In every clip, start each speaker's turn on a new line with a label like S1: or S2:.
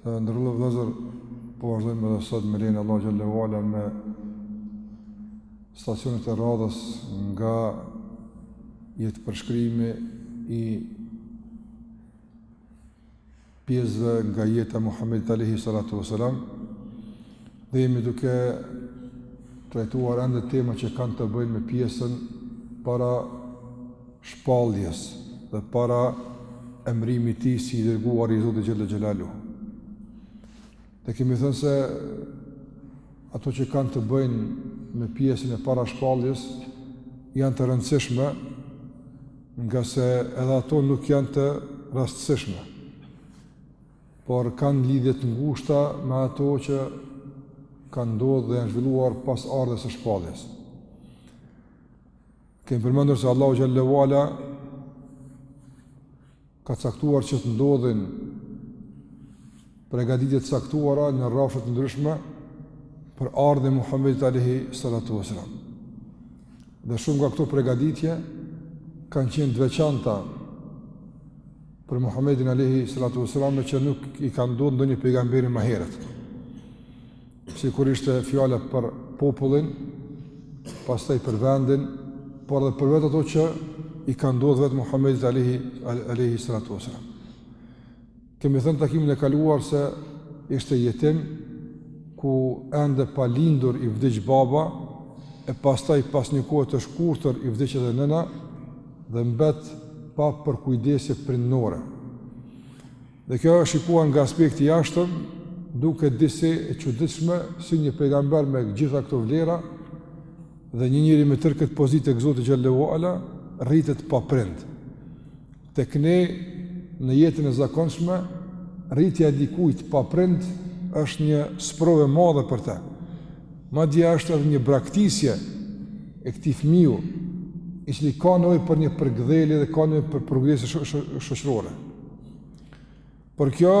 S1: Të nderuar vëllezër, po vazhdojmë edhe sot me lejen e Allahut xhelle ue ala me stacionet e radhës nga jetë përshkrimi i pjesëve nga jeta e Muhamedit alayhi salatu wasalam dhe jemi duke trajtuar ende tema që kanë të bëjnë me pjesën para shpalljes dhe para emrimit të tij si i dërguar i Zotit xhelle xhelaluhu. Dhe kemi thënë se ato që kanë të bëjnë me pjesën e para shpalljes janë të rëndësishme ngase edhe ato nuk janë të rastësishme, por kanë lidhje të ngushta me ato që kanë ndodhë dhe janë zhvilluar pas ardhjes së shpalljes. Kemi përmendur se Allahu xhelle ue ala ka caktuar që të ndodhin pregaditje të caktuara në rrafshe të ndryshme për ardhjen e Muhamedit alayhi salatu wasalam. Dhe shumë nga këto pregaditje kanë qenë të veçanta për Muhamedin alayhi salatu wasalam që nuk i kanë ndodhur ndonjë pejgamberi më herët. Sikur ishte fjala për popullin, pastaj për vendin, por edhe për vetë ato që i ka ndodhur vetë Muhamedit alayhi salatu wasalam. Kemi thënë takimin e kaluar se ishte jetim ku ende pa lindur i vdiq baba e pastaj pas një kohe të shkurtër i vdiq edhe nëna dhe mbet pa përkujdesje prindërore. Dhe kjo shikuar nga aspekti i jashtëm, duket disi e çuditshme si një pejgamber me gjitha këto vlera dhe një njeri me tërë këtë pozitë tek Zoti xhelle ue ala rritet pa prind. Tek ne në jetën e zakonshme rritja e dikujt pa prind është një sprovë e madhe për të. Madje është edhe një braktisje e këtij fëmiu i cili ka nevojë për një përkëdhelje dhe ka nevojë për progrese shoqërore. Por kjo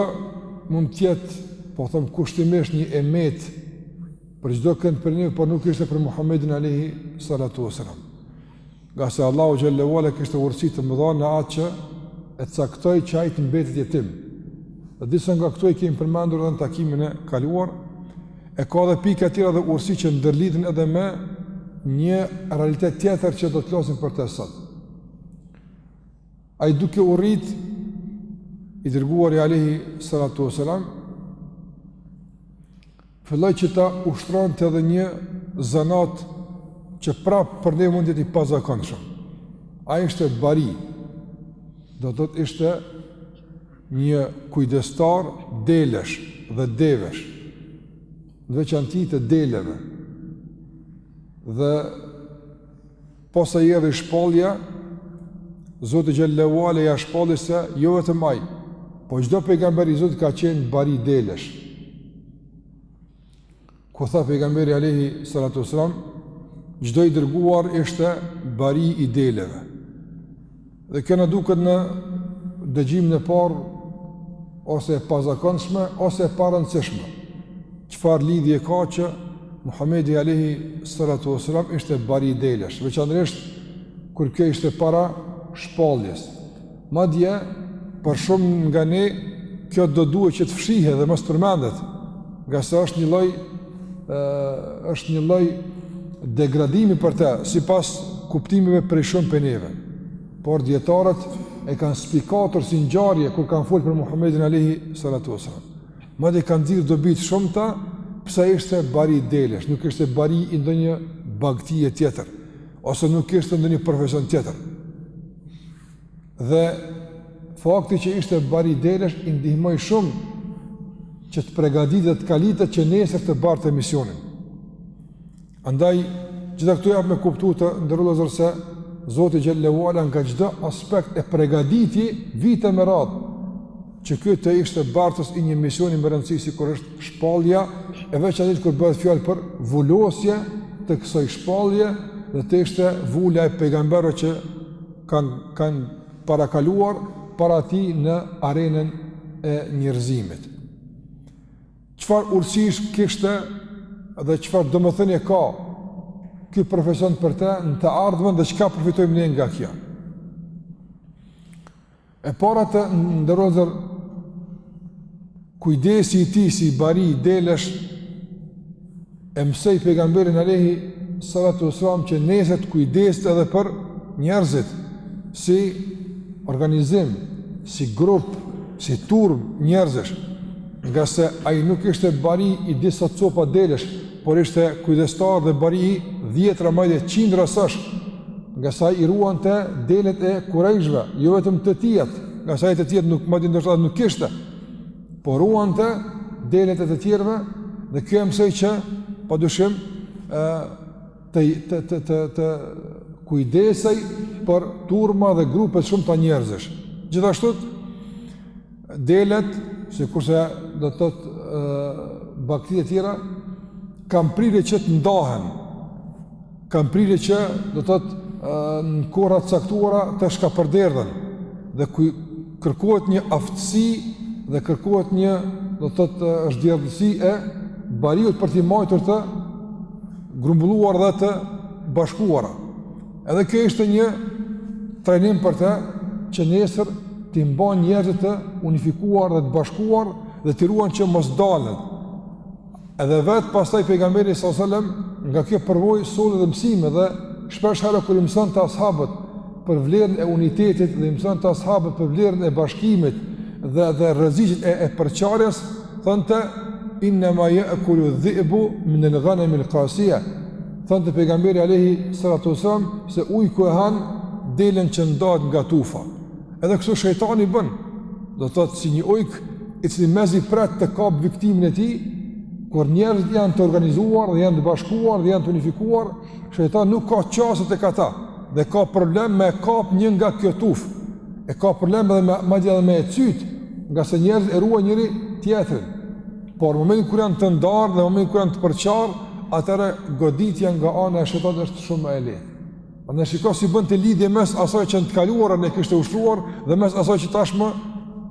S1: mund të jetë, po them kushtimisht një e metë për çdokënd prej neve, por nuk ishte për Muhamedin alayhi salatu wasalam. Ngase Allahu xhelle ue ala kishte urësi të mëdha në atë që e caktoi që ai të mbetet jetim. Dhe disa nga këto i kemi përmendur edhe në takimin e kaluar. E ka edhe pika tjera dhe urësi që ndërlidhen edhe me një realitet tjetër që do të flasim për të sot. Ai duke u rrit i dërguari alejhi salatu uesselam, filloi që ta ushtronte edhe një zanat që prapë për ne mund të jetë i pazakonshëm. Ai ishte bari, do të thotë ishte një kujdestar delesh dhe devesh, në veçanti të deleve, dhe Posa i erdhi shpallja, Zoti xhel-le ue ala ja shpalli se jo vetëm ai, po çdo pejgamber i Zotit ka qenë bari delesh. Kur tha pejgamberi alejhi salatu uesselam, çdo i dërguar ishte bari i deleve. Dhe kjo na duket në dëgjimin e parë, ose e pazakonshme, ose e parëndësishme. Çfarë lidhje ka që Muhammedi alejhi salatu uesselam ishte bari delesh, veçanërisht kur kjo ishte para shpalljes. Madje, për shumë nga ne, kjo do duhet që të fshihet dhe mos përmendet, ngase është një lloj është një lloj degradimi për të, sipas kuptimeve për shumë prej neve. Por djetarët e kanë spikatur si ngjarje kur kanë folë për Muhammedin alejhi salatu uesselam. Madje kanë nxjerrë dobi të shumta, pse ishte bari delesh, nuk ishte bari i ndonjë bagëtie tjetër, ose nuk ishte ndonjë profesion tjetër. Dhe fakti që ishte bari delesh i ndihmoi shumë që të pregaditet dhe të kalitet që nesër të bartë misionin. Andaj, gjitha këto japin me kuptu të nderuar vëllezër se Zoti xhel-le ue ala nga çdo aspekt e pregaditi vite me radhë që ky të ishte bartës i një misioni me rëndësi sikur është shpallja e veçanti kur bëhet fjalë për vulosje të kësaj shpallje dhe të ishte vula e pejgamberëve që kanë kanë parakaluar para tij në arenën e njerëzimit. Çfarë urësish kishte dhe çfarë domethënie ka ky profesion për të në të ardhmen dhe çka përfitojmë ne nga kjo? E para të nderuar vëllezër kujdesi i tij si bari delesh e mësoi pejgamberin alejhi salatu uesselam që nesër të kujdeset edhe për njerëzit si organizim, si grup, si turmë njerëzish ngase ai nuk ishte bari i disa copa delesh por ishte kujdestar dhe bari i dhjetra madje qindra sosh ngase i ruante delet e kurejshve, jo vetëm të tijat, ngase të tijat nuk madje ndoshta nuk kishte, po ruante delet e të tjerëve, dhe kjo e mësoi që, pa dyshim, të, të, të, të, të kujdesej për turma dhe grupe të shumta njerëzish. Gjithashtu, delet, sikurse do të thotë bagëtitë e tjera, kanë prirje që të ndahen, Kanë prirje që, do të thotë në kohëra të caktuara të shkapërderdhen dhe këtu kërkohet një aftësi dhe kërkohet një, do të thotë zhdërvjelltësi e bariut për t'i mbajtur të grumbulluar dhe të bashkuara. Edhe kjo ishte një trajnim për të që nesër t'i mbajë njerëzit të unifikuar dhe të bashkuar dhe t'i ruajë që mos dalin Edhe vetë pastaj pejgamberi sallallahu alajhi wasallam nga kjo përvojë solli dhe mësime dhe shpesh herë kur i mësonte ashabët për vlerën e unitetit dhe i mësonte ashabët për vlerën e bashkimit dhe dhe rreziqet e, e përçarjes, thonte innama ya'kulu dhi'bu min al-ghanam al-qasiya. Thonte pejgamberi alayhi salatu wasallam se ujku e han delen që ndahet nga tufa. Edhe kështu shejtani bën, do të thotë si një ujk i cili mezi pret të kapë viktimën e tij, kur njerëzit janë të organizuar dhe janë të bashkuar dhe janë të unifikuar, shejtani nuk ka qasje tek ata dhe ka problem me kap një nga kjo tufë. E ka problem edhe me madje edhe me e cyt, ngase njerëzit e ruajnë njëri tjetrin. Por momentin kur janë të ndarë dhe momentin kur janë të përçarë, atëherë goditja nga ana e shejtanit është shumë më e lehtë. Në shiko si bënte lidhje mes asaj që në të kaluarën e kishte ushtruar dhe mes asaj që tashmë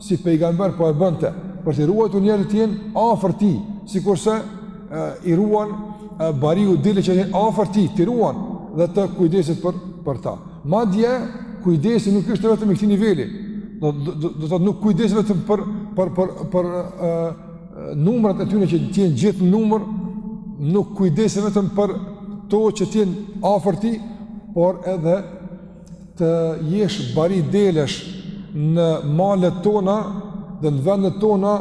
S1: si pejgamber po e bënte për t'i ruajtur njerëzit të jenë afër tij sikurse e, i ruan e, bariu delet që të jenë afër tij t'i ruajë dhe të kujdeset për, për ta madje kujdesi nuk është vetëm i këtij niveli do të thotë nuk kujdeset vetëm për për për për, për Numrat e tyre që të jenë gjithë në numër nuk kujdeset vetëm për to që të jenë afër tij, por edhe të jesh bari delesh në malet tona dhe në vendet tona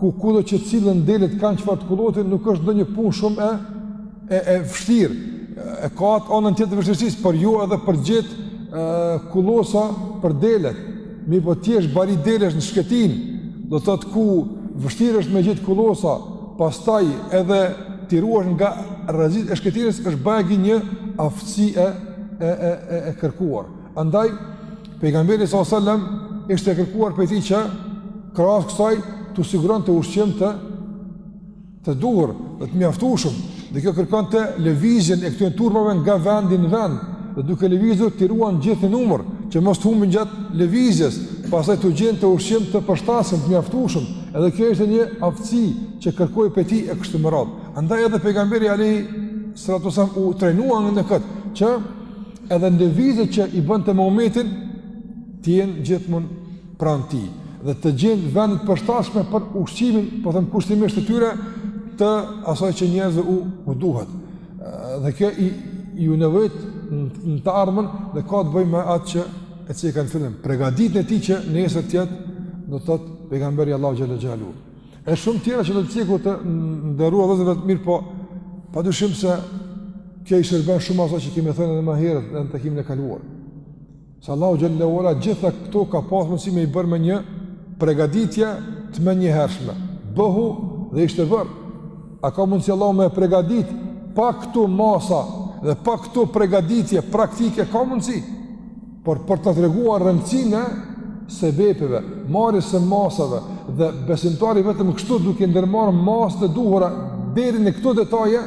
S1: ku kudo që sillen delet kanë çfarë të kullosin nuk është ndonjë punë shumë e e e vështirë. E ka atë anën tjetër të vështirësisë, por ju jo edhe për të gjetur kullosa për delet. Mirëpo të jesh bari delesh në shkretinë, do të thotë ku vështirë është me gjetë kullosa, pastaj edhe t'i ruash nga rreziqet e shkretinës, është bajagi një aftësi e, e, e, e, e kërkuar. Andaj, pejgamberi s.a.s. ishte kërkuar prej tij që, krahas kësaj, t'u siguronte ushqim të të duhur dhe të mjaftueshëm, dhe kjo kërkonte lëvizjen e këtyre turmave nga vendi në vend, dhe duke lëvizur t'i ruan gjithnjë numër, që mos të humbin gjatë lëvizjes, pastaj t'u gjente ushqim të përshtatshëm, të mjaftueshëm, edhe kjo ishte një aftësi që kërkohej prej tij e kështu me radhë. Andaj edhe pejgamberi Alehi Salatu Vesalam u trajnua në këtë, që edhe lëvizje që i bënte me umetin, të jenë gjithmonë pranë tij dhe të gjejë vende të përshtatshme për ushqimin, po them kushtimisht të tyre të asaj që njerëzve u, u duhet. Dhe kjo i ju nevojit në të armën dhe ka të bëjë me atë që e cekëm në fillim. Pregaditjen e tij që nesër të jetë, do të thotë pejgamber i Allahut xhelle xhelaluhu. E shumë tjera që do t'i cekim të nderuar vëllezër mirë, po pa dyshim se kjo i shërben shumë asaj që kemi thënë edhe ma herët dhe në takimin e kaluarë. Se Allahu xhalla uala gjitha këto ka pas mundësi me i bërë me një pregaditje të menjëhershme. Bëhu dhe ishte bërë. A ka mundësi Allahu me pregadit pa këto masa dhe pa këto pregaditje praktike ka mundësi. Por për të treguar rëndësinë e sebepeve, marrjes së masave dhe besimtari vetëm kështu duke ndërmarrë masa të duhura deri në këto detaje,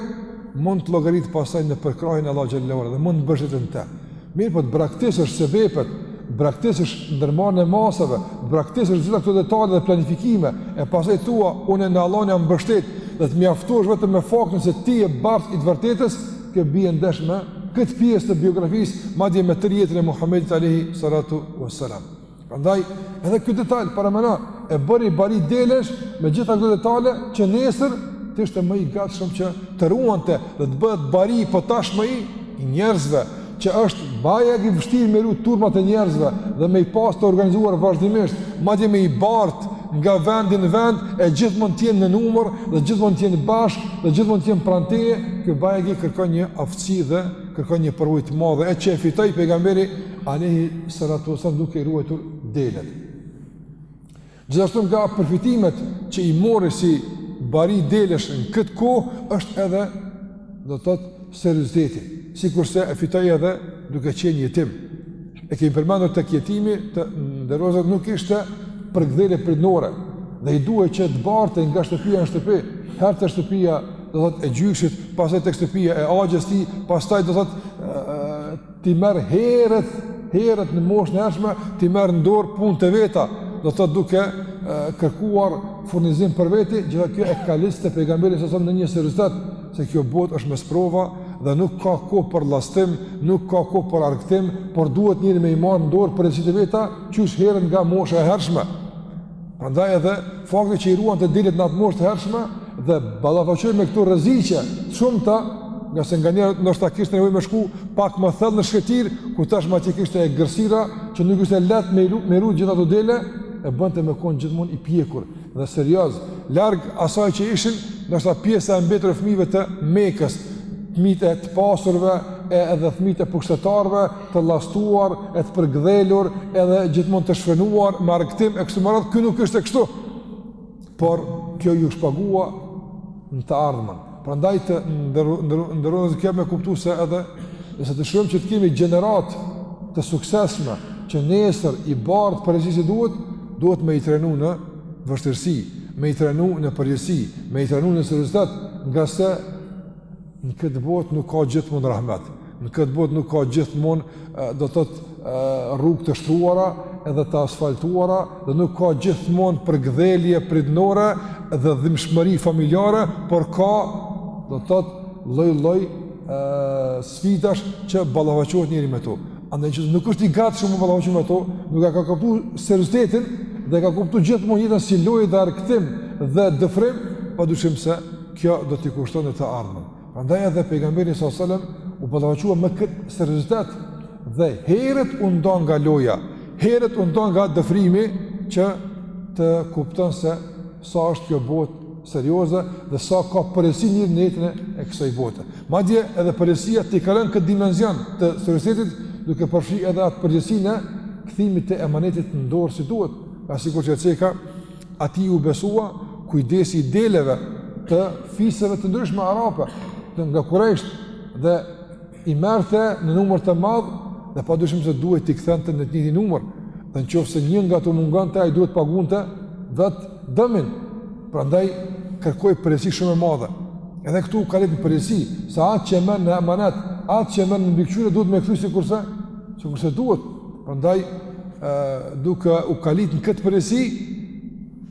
S1: mund të llogaritë pastaj në përkrahjen e Allahut xhalla uala dhe mund të mbështetet në të. Mirëpo të braktisësh sebepet, t'braktisësh ndërmarrjen e masave, t'braktisësh gjitha këto detale dhe planifikime, e pastaj të thuash, unë e në Allahun jam mbështet, dhe të mjaftohesh vetëm me faktin se ti je bartës i të vërtetës, kjo bie ndesh me këtë pjesë të biografisë, madje me tërë jetën e Muhammedit Alehi Salatu Vesalam. Prandaj, edhe ky detal paramendo, e bëri bari delesh me gjitha këto detale që nesër të ishte më i gatshëm që të ruante dhe të bëhet bari po tashmë i njerëzve që është bajagi vështirë me i ru turmat e njerëzve dhe me i pas të organizuar vazhdimisht, madje me i bartë nga vendi në vend e gjithmonë të jenë në numër dhe gjithmonë të jenë bashkë dhe gjithmonë të jenë pranë teje, kjo bajagi kërkon një aftësi dhe kërkon një përvojë të madhe e që e fitoi pejgamberi Alehi Salatu Vesalam duke i ruajtur delet. Gjithashtu nga përfitimet që i mori si bari delesh në këtë kohë, është edhe, do të thotë, serioziteti, sikurse e fitoi edhe duke qenë jetim. E kemi përmendur tek jetimi të nderuar se nuk ishte përkëdhelje prindore, dhe i duhej që të bartej nga shtëpia në shtëpi, herë te shtëpia, do të thotë, e gjyshit, pastaj tek shtëpia e axhës së tij, pastaj do të thotë, t'i merr herët, herët në moshën e hershme, t'i merr në dorë punët e veta, do të thotë duke e, kërkuar furnizim për veti, gjitha kjo e kaliste pejgamberin s.a.s. në një seriozitet, se kjo botë është me sprova dhe nuk ka kohë për llastim, nuk ka kohë për argëtim, por duhet njeri me i marrë në dorë përgjegjësitë e veta, qysh herët nga mosha e hershme. Prandaj edhe fakti që i ruante delet në atë moshë të hershme dhe ballafaqohej me këto rreziqe të shumta, ngase nganjëherë ndoshta kishte nevojë me shku pak më thellë në shkretëtirë, ku tashmë aty kishte egërsira që nuk ishte lehtë me me i ru gjithë ato dele, e bënte me kon gjithmonë i pjekur dhe serioz, larg asaj që ishin ndoshta pjesa e mbetur e fëmijëve të Mekës, fëmijët e të pasurve e edhe fëmijët e pushtetarëve të llastuar, e të përgdhelur, edhe gjithmonë të shfrenuar me argëtim e kështu me radhë, ky nuk ishte kështu. Por kjo iu shpagua në të ardhmen. Prandaj të nderuar, kjo me kuptu se edhe nëse dëshirojmë që të kemi gjeneratë të suksesshme që nesër i bart përgjegjësitë si duhet, duhet me i trenu në vështirësi, me i trenu në përgjegjësi, me i trenu në seriozitet, ngase Në këtë botë nuk ka gjithmonë rahmet. Në këtë botë nuk ka gjithmonë do të thotë rrugë të shtruara edhe të asfaltuara dhe nuk ka gjithmonë përgdhelje prindërore dhe dhimbshmëri familjare, por ka do të thotë lloj-lloj sfidash që ballafaqohet njeri me to. Andaj ai që nuk është i gatshëm të ballafaqohet me to, nuk e ka kuptuar seriozitetin dhe e ka kuptuar gjithmonë jetën si lojë dhe argëtim dhe dëfrim, pa dyshim se Kjo do t'i kushton në të ardhmen. Prandaj edhe pejgamberi alejhi selam u ballafaqua me këtë seriozitet dhe herët u nda nga loja, herët u nda nga dëfrimi që të kupton se sa është kjo botë serioze dhe sa ka përgjegjësi njeri në jetën e kësaj bote. Madje edhe përgjegjësia tejkalon këtë dimenzion të seriozitetit duke përfshi edhe atë përgjegjësinë e kthimit të emanetit në dorë si duhet, a sikur që e ceka Atij iu besua kujdesi i deleve të fiseve të ndryshme arabe, nga kurejshët, dhe i merrte në numër të madh, dhe pa dyshim se duhej t'i kthente në të njëjtin numër, dhe në qoftë se një nga to mungonte, ai duhet të pagunte vetë dëmin, prandaj kërkohej përgjegjësi shumë e madhe. Edhe këtu u kalit në përgjegjësi, se atë që e merr në emanet, atë që e merr në mbikëqyrje, duhet me kthy sikurse, sikurse duhet. Prandaj duke u kalit në këtë përgjegjësi,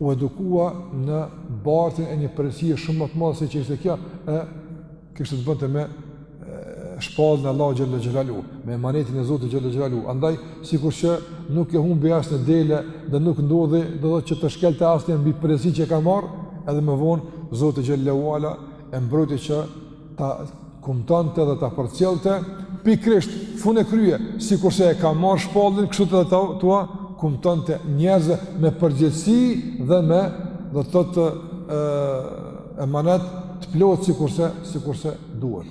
S1: u edukua në bartjen e një përgjegjësie shumë më të madhe se ç'ishte kjo, e kishte të bënte me shpalljen e Allahut xhele xhelaluhu, me emanetin e Zotit xhele xhelaluhu. Andaj, sikur që nuk e humbi asnjë dele dhe nuk ndodhi, do të thotë që të shkelte asnjëherë mbi përgjegjësi që ka marrë, edhe më vonë Zoti xhele xhelaluhu, e mbrojti që ta kumtonte dhe ta përcjellte pikërisht fund e krye, sikurse e ka marrë shpalljen kështu edhe ta t'ua kumtonte njerëzve me përgjegjësi dhe me do të thotë ë emanet të plotë sikurse sikurse duhet.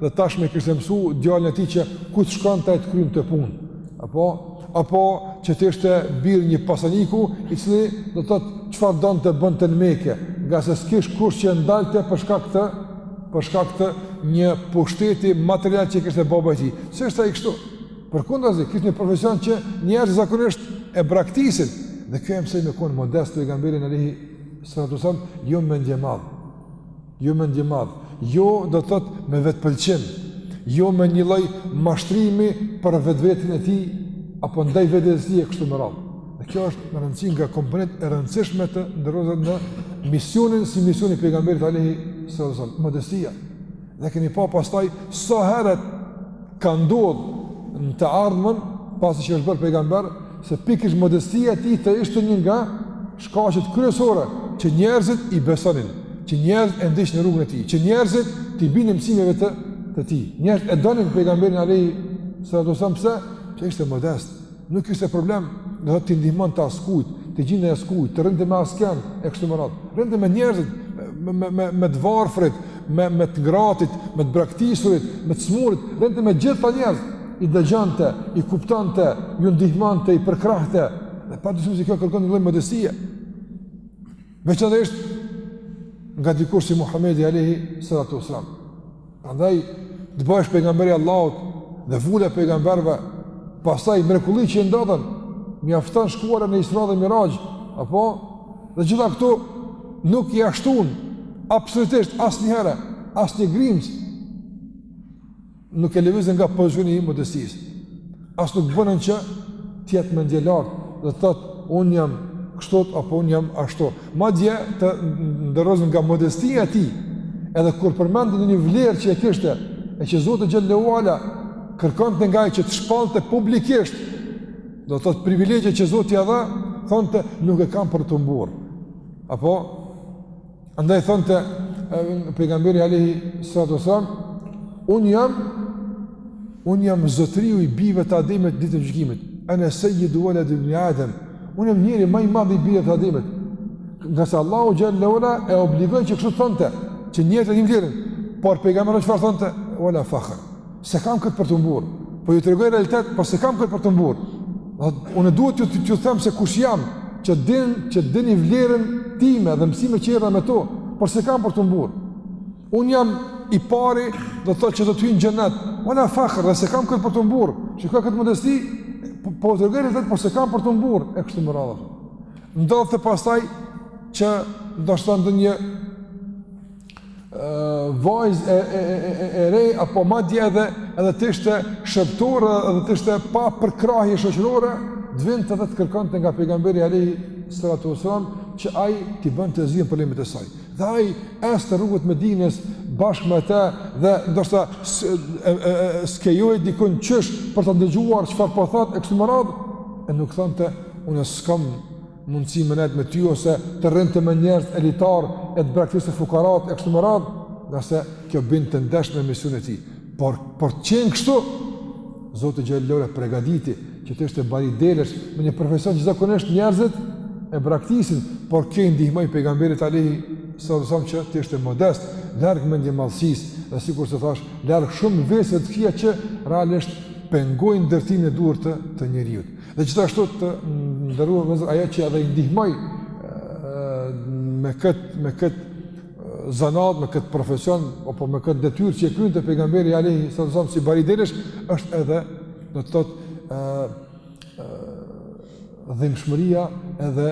S1: dhe tashmë kishte mësu djalin e tij që ku të shkonte ai të kryente punë, apo, apo që të ishte bir i një pasaniku, i cili do të thotë çfarë donte bënte në Mekë, ngase s'kish kush që e ndalte për shkak të, për shkak të një pushteti material që kishte baba i tij. S'ishte ai kështu. Përkundrazi, kishte një profesion që njerëzit zakonisht e braktisin, dhe kjo e mësoi me konë modest pejgamberin alejhi salatu selam, jo mendjemadh. Jo mendjemadh, jo do të thotë me vetëpëlqim, jo me një lloj mashtrimi për vetveten e tij apo ndaj vetes së tij e kështu me radhë. Dhe kjo është me rëndësi nga komponentët e rëndësishme të nderuar vllazën në misionin si misioni i pejgamberit alejhi salatu selam, modestia. Dhe kemi pa pastaj sa herët Ka ndodh në të ardhmen, pasi që është bërë pejgamber, se pikërisht modestia e tij të ishte një nga shkaqet kryesore që njerëzit i besonin, që njerëzit e ndiqnin në rrugën e tij, që njerëzit t'i binden mësimeve të të tij. Njerëzit e donin pejgamberin alejhi salatu selam pse? Që ishte modest, Nuk kishte problem, do të thotë t'i ndihmonte askujt, t'i gjindej askujt, të rrinte me askënd, e kështu me radhë. Rrinte me njerëzit, me, me, me, me të varfrit, me, me të ngratit, me të braktisurit, me të smurit, rrinte me gjithë këta njerëz. I dëgjonte, i kuptonte, ju ndihmonte, i përkrahte. Dhe pa dyshim se kjo kërkon një lloj modestie. Veçanërisht nga dikush si Muhammedi alejhi salatu ues selam. Andaj, të bëhesh pejgamberi i Allahut dhe vula e pejgamberve, pastaj mrekulli që i ndodhën, mjafton shkuarja në Isra dhe Miraxh, apo, dhe gjitha këto nuk ia shtun, absolutisht asnjëherë, asnjë grimcë, nuk e lëvizën nga pozicioni i modestisë. As nuk e bënë që të jetë mendjelartë, do të thotë un jam kështu apo un jam ashtu. Madje të nderuar vllazën nga modestia e tij, edhe kur përmendte një vlerë që e kishte, e që Zoti xhelle ue ala kërkonte nga ai që të shpallte publikisht, do të thotë privilegje që Zoti ia dha, thonte nuk e kam për t'u mburr. Apo Andaj thonte pejgamberi alejhi salatu ues selam, unë jam, unë jam zotëriu i bijve të Ademit ditën e gjykimit, ene sejjidu veledi beni Adem, unë jam njeriu ma i madh i bijve të Ademit, ngase Allahu xhelle ue ala e obligoi që kështu të thonte, që njerëzit t'ia dinë vlerën, por pejgamberi çfarë thonte, ue la fakhr, S'e kam këtë për t'u mburrë, po ju tregoj realitet, po s'e kam këtë për t'u mburrë. Unë duhet ju të them se kush jam, që t'dini, që t'dini vlerën time dhe mësimet që erdha me to, por s'e kam për t'u mburrë. Unë jam i pari do të thotë që do të hyjë n'xhenet, ue la fakhr dhe s'e kam këtë për t'u mburrë, shiko këtë modesti, po, po ju tregoj realitet, po s'e kam për t'u mburrë, e kështu me radhë. Ndodhte pastaj që ndoshta ndonjë vajzë e, e, e, e re, apo madje edhe, edhe të ishte shërbëtore edhe të ishte pa përkrahje shoqërore, të vinte dhe të kërkonte nga pejgamberi alayhi salatu wasalam, që ai t'i bënte zgjidhje problemit të saj. Dhe ai ecte rrugët e Medinës bashkë me te dhe ndoshta s'ke lejuar dikën qysh për ta dëgjuar çfarë po thotë e kështu me radhë, e nuk thonte unë s'kam mundësi me nejt me ty ose të rrinte me njerëz elitarë e të braktiste fukaratë e kështu me radhë, ngase kjo binte ndesh me misionin e tij. Por për qenë kështu, Zoti xhele ve ala e përgatiti që të ishte bari delesh me një profesion që zakonisht njerëzit e braktisin, por kjo i ndihmoi pejgamberit alayhi salam që të ishte modest, larg mendjemadhësisë, dhe sikurse thashë, larg shumë veseve të këqija që realisht pengojnë ndërtimin e duhur të, të njeriu. Dhe gjithashtu të nderuar vëllezër, ajo që edhe i ndihmoi me këtë me këtë zanat, me këtë profesion, apo me këtë detyrë që e kryente pejgamberi alayhi salatu wasalam si bari delesh, është edhe, do të thotë, dhimshmëria edhe,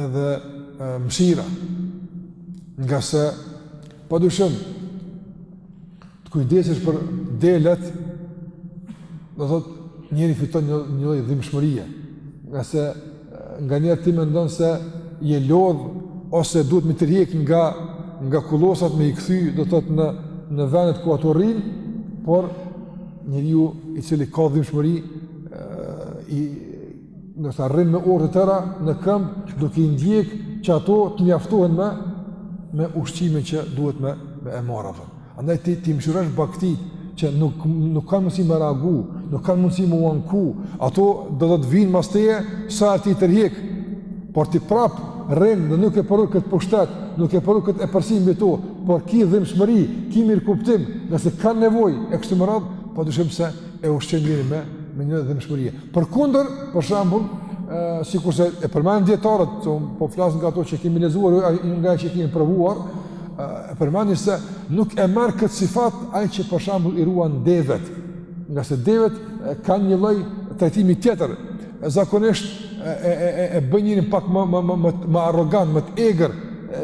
S1: edhe e, mëshira. Ngase, pa dyshim, Të kujdesesh për delet, do të thotë njeriu fiton një një lloj dhimbshmërie. Ngase nganjëherë ti mendon se je lodh ose duhet me i tërhjek nga nga kullosat, me i kthy, do të thotë në në vendet ku ato rrin, por njeriu i cili ka dhimbshmëri i do të rrin me orë të tëra në këmbë duke i ndjek që ato të mjaftohen me me ushqimin që duhet me me e marr ato. Andaj ti t'i mëshirosh bagëtitë që nuk nuk kanë mundësi me reagu, nuk kanë mundësi me u anku, ato do të të vijnë mas teje sa herë t'i tërhjek, por ti prapë rrin dhe nuk e përdor këtë pushtet, nuk e përdor këtë epërsi mbi to, por ki dhimshmëri, ki mirëkuptim, nëse kanë nevojë e kështu me radhë, pa dyshim se e ushqen njerin me, me një dhimshmëri. Përkundër, për shembull, sikurse e përmendin dijetarët, po flas nga ato që kemi lexuar, jo nga ato që kemi provuar, e përmendin se nuk e merr këtë sifat ai që për shembull i ruan devetë, ngase devetë kanë një lloj trajtimi tjetër, zakonisht e e e e bën njerin pak më më më më arrogant, më të egër,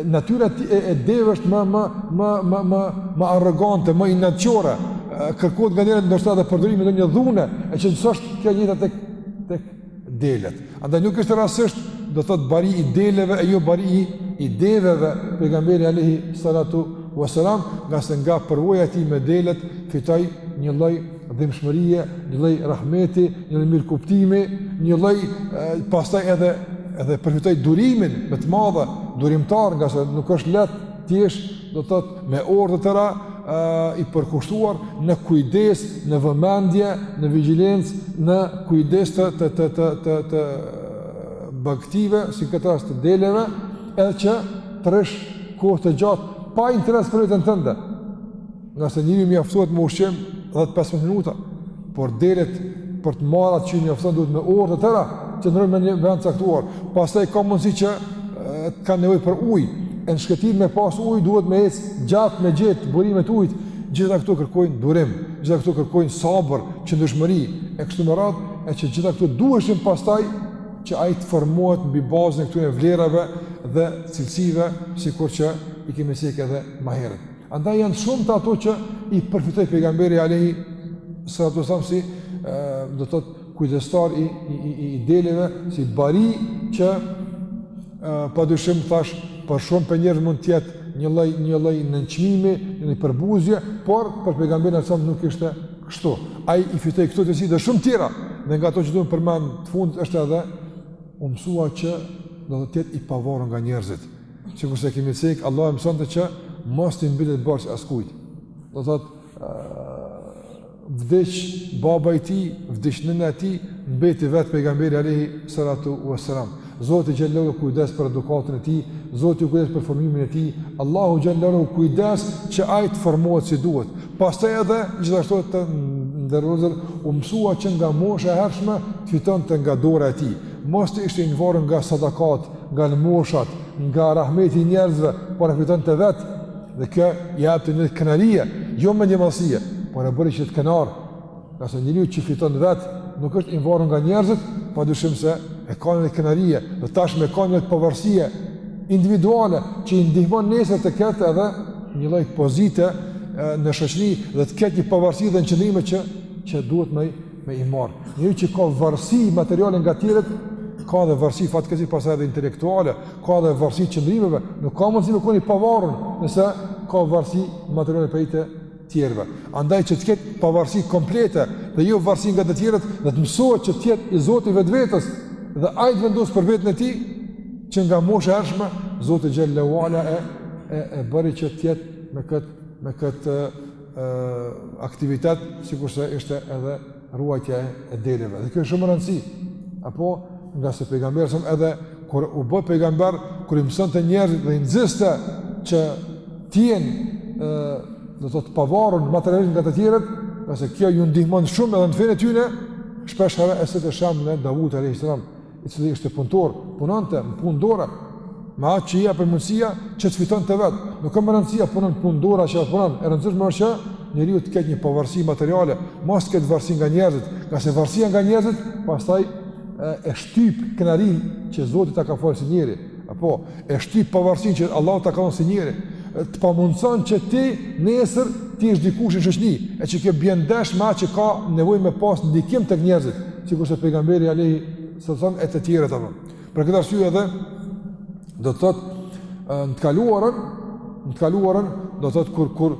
S1: Natyra e deveve është më më më më më më arrogante, më inatçore. Kërkohet nganjëherë ndoshta edhe përdorimi i ndonjë dhune, e që s'është kjo e njëjta tek tek delet. Andaj nuk është rastësisht, do thotë bari i deleve e jo bari i i deveve, pejgamberi alayhi salatu wasalam, ngase nga përvoja e tij me delet fitoi një lloj dhimbshmërie, një lloj rahmeti, një lloj mirëkuptimi, një lloj pastaj edhe edhe përfitoi durimin më të madhe, durimtar, ngase nuk është lehtë të jesh, do të thotë, me orë të tëra, i përkushtuar në kujdes, në vëmendje, në vigjilencë, në kujdes të të të të të të bagëtive, si këtë rast të deleve, edhe që të rrish kohë të gjatë pa interes për veten tënde. Nëse njeriu mjaftohet me ushqim 10-15 minuta, por delet për të marrë atë që i mjafton duhet me orë të tëra, qëndrojnë me një vend caktuar. Pastaj ka mundësi që të kanë nevojë për ujë. E në shkretinë me pas ujë duhet me ecë gjatë me gjetë burimet e ujit. Gjitha këto kërkojnë durim, gjitha këto kërkojnë sabër, qëndrueshmëri, e kështu me radhë, e që gjitha këto duheshin pastaj që ai të formohet mbi bazën e këtyre vlerave dhe cilësive, sikur që i kemi cek edhe ma herët. Andaj janë shumta ato që i përfitoi pejgamberi alejhi salatu ve selam si do të thotë kujdestar i, i, i, i deleve, si bari që e, pa dyshim thashë për shumë prej njerëzve mund të jetë një lloj, një lloj nënçmimi, një lloj përbuzje, por për pejgamberin alejhi selam nuk ishte kështu. Ai i fitoi këto cilësi dhe shumë tjera, dhe nga ato që duhen përmend të fundit është edhe u mësua që do të jetë i pavarun nga njerëzit. Sikurse kemi cekë, Allahu e mësonte që mos t'i mbetet borxh askujt. Do të thotë, vdiq baba i tij, vdiq nëna e tij, mbeti vetë pejgamberi Alejhi Salatu Veselam. Zoti xhele ve ala u kujdes për edukatën e tij, Zoti u kujdes për formimin e tij, Allahu xhele ve ala u kujdes që ai të formohet si duhet. Pastaj edhe, gjithashtu të nderuar vëllezër, u mësua që nga mosha e hershme, të fitonte nga dora e tij. Mos të ishte i nvarun nga sadakatë, nga lëmoshat, nga rahmeti i njerëzve, por e fitonte vetë, dhe kjo i jepte një lloj krenarie, jo mendjemadhsie, por e bëri që të jetë krenar, ngase njeriu që fiton vetë, nuk është i nvarun nga njerëzit, pa dyshim se e ka një lloj krenarie, dhe tashmë ka një lloj pavarësie individuale, që i ndihmon nesër të ketë edhe një lloj pozite në shoqni, dhe të ketë një pavarësi edhe në qëndrime që, që duhet me me i marr. Njeriu që ka varësi materiale nga tjerët, ka edhe varësi fatkeqësisht pastaj edhe intelektuale, ka edhe varësi qëndrimeve, nuk ka mundësi me kon i pavarun nëse ka varësi materiale prej të tjerëve. Andaj që të ketë pavarësi komplete dhe jo varësi nga të tjerët, dhe të mësohet që të jetë i zoti i vetvetes dhe ai të vendos për veten e tij që nga mosha e hershme Zoti xhele ve ala e e, e bëri që të jetë me kët me kët aktivitet, sikurse ishte edhe ruajtja e deleve. Dhe kjo ka shumë rëndësi, apo ngase pejgamberi alejhi selam edhe, kur u bë pejgamber, kur i mësonte njerëzit dhe i nxiste që të jenë, do të thotë të pavarur materialisht nga të tjerët, ngase kjo ju ndihmon shumë edhe në fenë e tyne, shpeshherë e ceket shembull Davudi alejhi selam, i cili ishte punëtor, punonte në punë dore, me atë që i jepej mundësia që të fitonte vetë. Nuk ka me rëndësi a punon punë dore çka punon, e rëndësishme është që njeriu të ketë një pavarësi materiale, mos të ketë varësi nga njerëzit, ngase varësia nga njerëzit pastaj e, e shtyp krenarinë që Zoti ta ka falë si njeri. Apo, e shtyp pavarësinë që Allahu ta ka dhanë si njeri, të pamundëson që ti nesër të jesh dikush në shoqni, e që kjo bjen ndesh me atë që ka nevojë me pas ndikim tek njerëzit, sikurse pejgamberi alejhi salatu selam e të tjerët të vëmë. Për këtë arsye edhe, do të thotë, në të kaluarën, në të kaluarën, do të thotë, kur, kur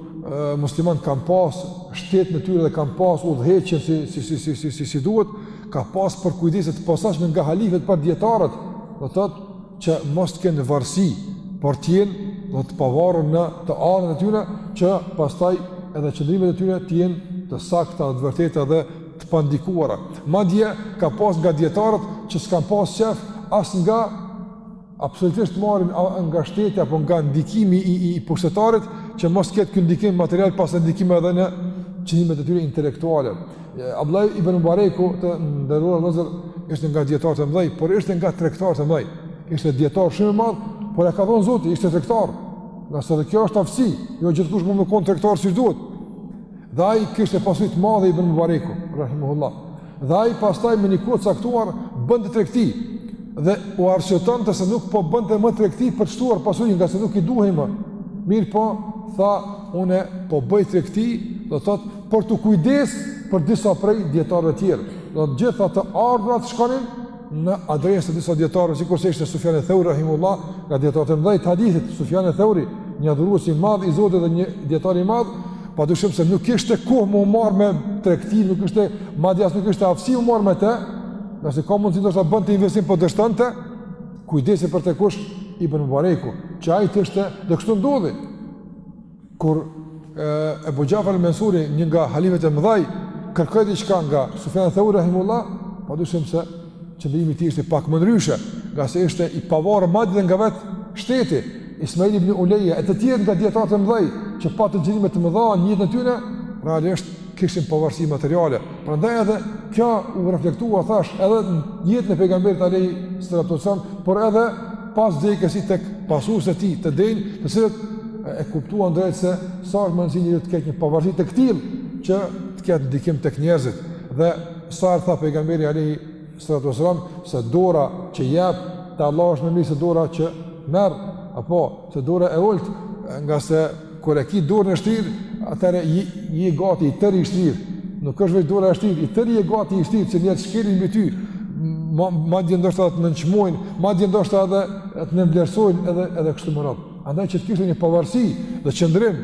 S1: muslimanët kanë pas shtetin e tyre dhe kanë pas udhëheqjen si, si, si, si, si, si, si duhet, ka pas përkujdesje të posaçme nga halifët për dijetarët, do të thotë që mos të kenë varësi, por të jenë do të thotë të pavarur në të ardhurat e tyne që pastaj edhe qëndrimet e tyre të jenë të sakta, të vërteta dhe të pandikuara. Madje ka pas nga dijetarët që s'kan pas qejf as nga absolutisht marrin nga shteti apo nga ndikimi i i pushtetarit që mos të ketë ky ndikim material pastaj ndikime edhe në qëndrimet e tyre intelektuale. Abdullah ibn Mubareku të nderuar vëllezër ishte nga dijetarët e mëdhej, por ishte nga tregtarët e mëdhej. Ishte dijetar shumë i madh, por e ka dhënë Zoti, ishte tregtar. Ngase kjo është aftësi, jo gjithkush mund të kon tregtar si duhet. Dhe ai kishte pasuri të madhe ibn Mubareku, rahimahullah. Dhe ai pastaj me një kohë caktuar bënte tregti dhe u arsyetonte se nuk po bënte më tregti për të shtuar pasurinë ngase nuk i duhej më. Mirëpo, tha, unë po bëj tregti, do të thotë për t'u kujdes për disa prej dijetarëve tjerë. Dhe të gjitha të ardhrat shkonin në adresë të disa dijetarëve, sikurse ishte Sufjan eth-Theuri, Rahimullah, nga dijetarët e mdhej të hadithit, Sufjan eth-Theuri, një adhurues i madh i Zotit dhe një dijetar i madh, padyshim se nuk kishte kohë m'u marrë me tregti, nuk kishte madje as, nuk kishte aftësi m'u marrë me te, ngase ka mundësi të bënte investim por po dështonte, kujdesej për të kush, ibn Mubareku, që ai të ishte dhe kështu ndodhi, Kur Ebu Xhafar el-Mensuri, një nga halifët e mëdhej, kërkoi diçka nga Sufjan Theuri rahimullah, padyshim se qëndrimi i tij ishte pak më ndryshe, ngase ishte i pavarur madje edhe nga vet shteti, Ismail ibn Uleje e të tjerë nga dijetarët e mëdhej që patën qëndrime të mëdha në jetën e tyre, realisht kishin pavarësi materiale. Prandaj edhe kjo u reflektua thash edhe në jetën e pejgamberit alejhi salatu selam, por edhe pas vdekjes tek pasuesit e tij të denjë, të cilët e kuptuan drejt se sa është me rëndësi njeriu të ketë një pavarësi të këtillë që të ketë ndikim tek njerëzit. Dhe sa herë tha pejgamberi alayhi salatu wasalam se dora që jep te Allahu është më e mirë se dora që merr, apo se dora e ulët, ngase Kur e ki dorën e shtrirë, atëherë je gati i tëri i shtrirë. Nuk është veç dora e shtrirë, i tëri je gati i shtrirë, që njerëzit shkelin mbi ty. Ma, madje ndoshta të nënçmojnë, madje ndoshta edhe të nënvlerësojnë edhe, edhe kështu me radhë. Andaj që të kishte një pavarësi dhe qëndrim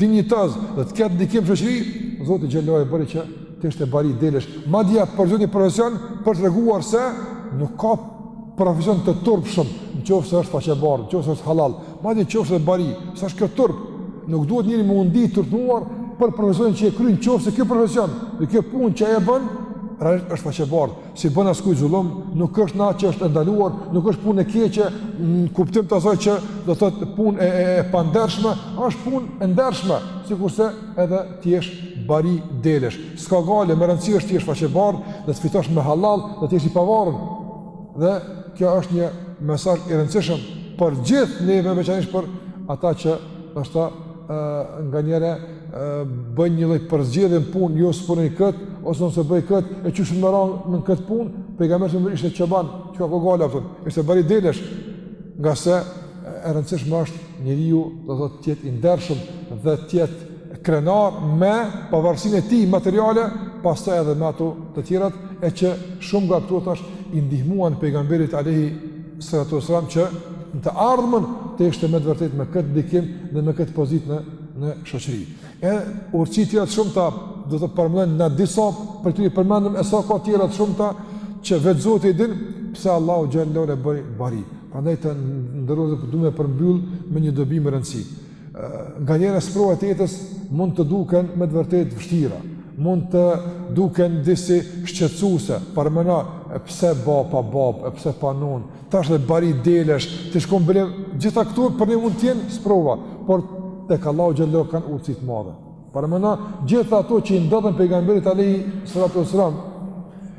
S1: dinjitoz dhe të ketë ndikim në shoqëri, Zoti xhelle ue ala e bëri që të ishte bari delesh. Madje përzgjodhi një profesion për të treguar se nuk ka profesion të turpshëm, në qoftë se është faqebardhë, në qoftë se është hallall, Madje qofsh edhe bari, s'është kjo turp. Nuk duhet njeri me u ndi turpnuar për profesionin që e kryen, në qoftë se kjo profesion, dhe kjo punë që e bën, realisht është faqebardhë, s'i bën askujt zullum, nuk është na që është e ndaluar, nuk është punë e keqe, në kuptim të asaj që do të thotë punë e, e, e pandershme, është punë e ndershme, sikurse edhe të jesh bari delesh. S'ka gajle, me rëndësi është të jesh faqebardhë, dhe të fitosh me hallall, dhe të jesh i pavarur. Dhe kjo është një mesazh i rëndësishëm për gjithë ne veçanërisht për ata që ndoshta nganjëherë bëjnë një lloj përzgjedhje pune, jo s'punoj kët ose nëse bëj kët e qysh unë me ra në kët punë, pejgamberi më ishte çoban, çka po gala atë. Ishte bari delesh ngase e rëndësishme është njeriu do të thotë të jetë i ndershëm dhe të jetë krenar me pavarësinë e tij materiale, pastaj edhe me ato të tjerat, e që shumë nga këto tash i ndihmuan pejgamberit alayhi salatu wasalam që në të ardhmen të ishte me të vërtetë me këtë ndikim dhe me këtë pozitë në në shoqëri. E urtësi të tjera të shumta, do të thotë paramendo, disa prej tyre i përmendëm e sa ka të tjera të shumta që vetë Zoti i din pse Allahu xhelle ue ala e bëri bari. Prandaj të nderuar, du me përmbyll me një dobi me rëndësi. Nganjëherë sprovat e jetës mund të duken me të vërtetë të vështira, mund të duken disi shqetësuese, paramendo pse u bë pa babë, e pse pa nënë, tash edhe bari delesh, ti shkon bële gjitha këto për ne mund të jenë sprova, por tek Allahu xhelle ue ala kanë urtësi të mëdha. Paramendo, gjitha ato që i ndodhën pejgamberit alayhi salatu wasalam,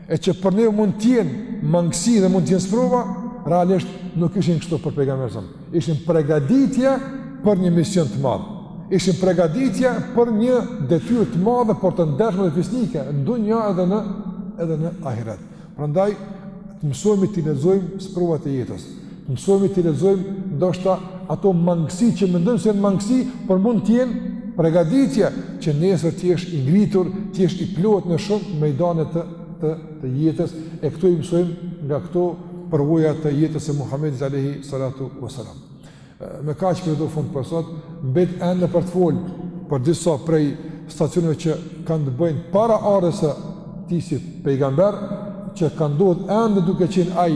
S1: e që për ne mund të jenë mangësi dhe mund të jenë sprova, realisht nuk ishin kështu për pejgamberin alayhi salam. Ishin pregatitje për një mision të madh. Ishin pregatitje për një detyrë të madhe, por të ndershme dhe fisnike, në dunja edhe në, edhe në ahiret. Prandaj të mësohemi t'i lexojmë sprovat e jetës. Të mësohemi t'i lexojmë ndoshta ato mangësi që mendojmë se janë mangësi, por mund të jenë përgatitje që nesër të jesh i ngritur, të jesh i plotë në shumë mejdane të të, të jetës e këto i mësojmë nga këto përvoja të jetës së Muhamedit alayhi salatu wasalam. Me kaq edhe do fund për sot, mbet ende për të folë për disa prej stacioneve që kanë të bëjnë para ardhjes së tij si pejgamber, që kanë ndodh ende duke qenë ai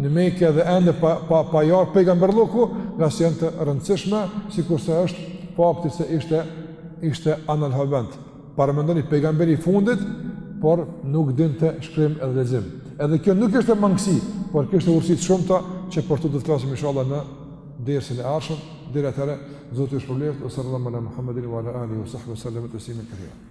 S1: në Mekë dhe ende pa pa pa i ardh pejgamberlloku, ngase janë të rëndësishme, sikurse është fakti se ishte ishte analfabet. Paramendoni pejgamberi i fundit, por nuk dinte shkrim edhe lexim. Edhe kjo nuk ishte mangësi, por kishte urtësi të shumta, që për to do të flasim inshallah në dersin e ardhshëm, deri atëherë, Zoti ju shpërbleftë, wa sallallahu ala Muhammedin, wa ala alihi wa sahbihi wa sallam tasliman të rrë.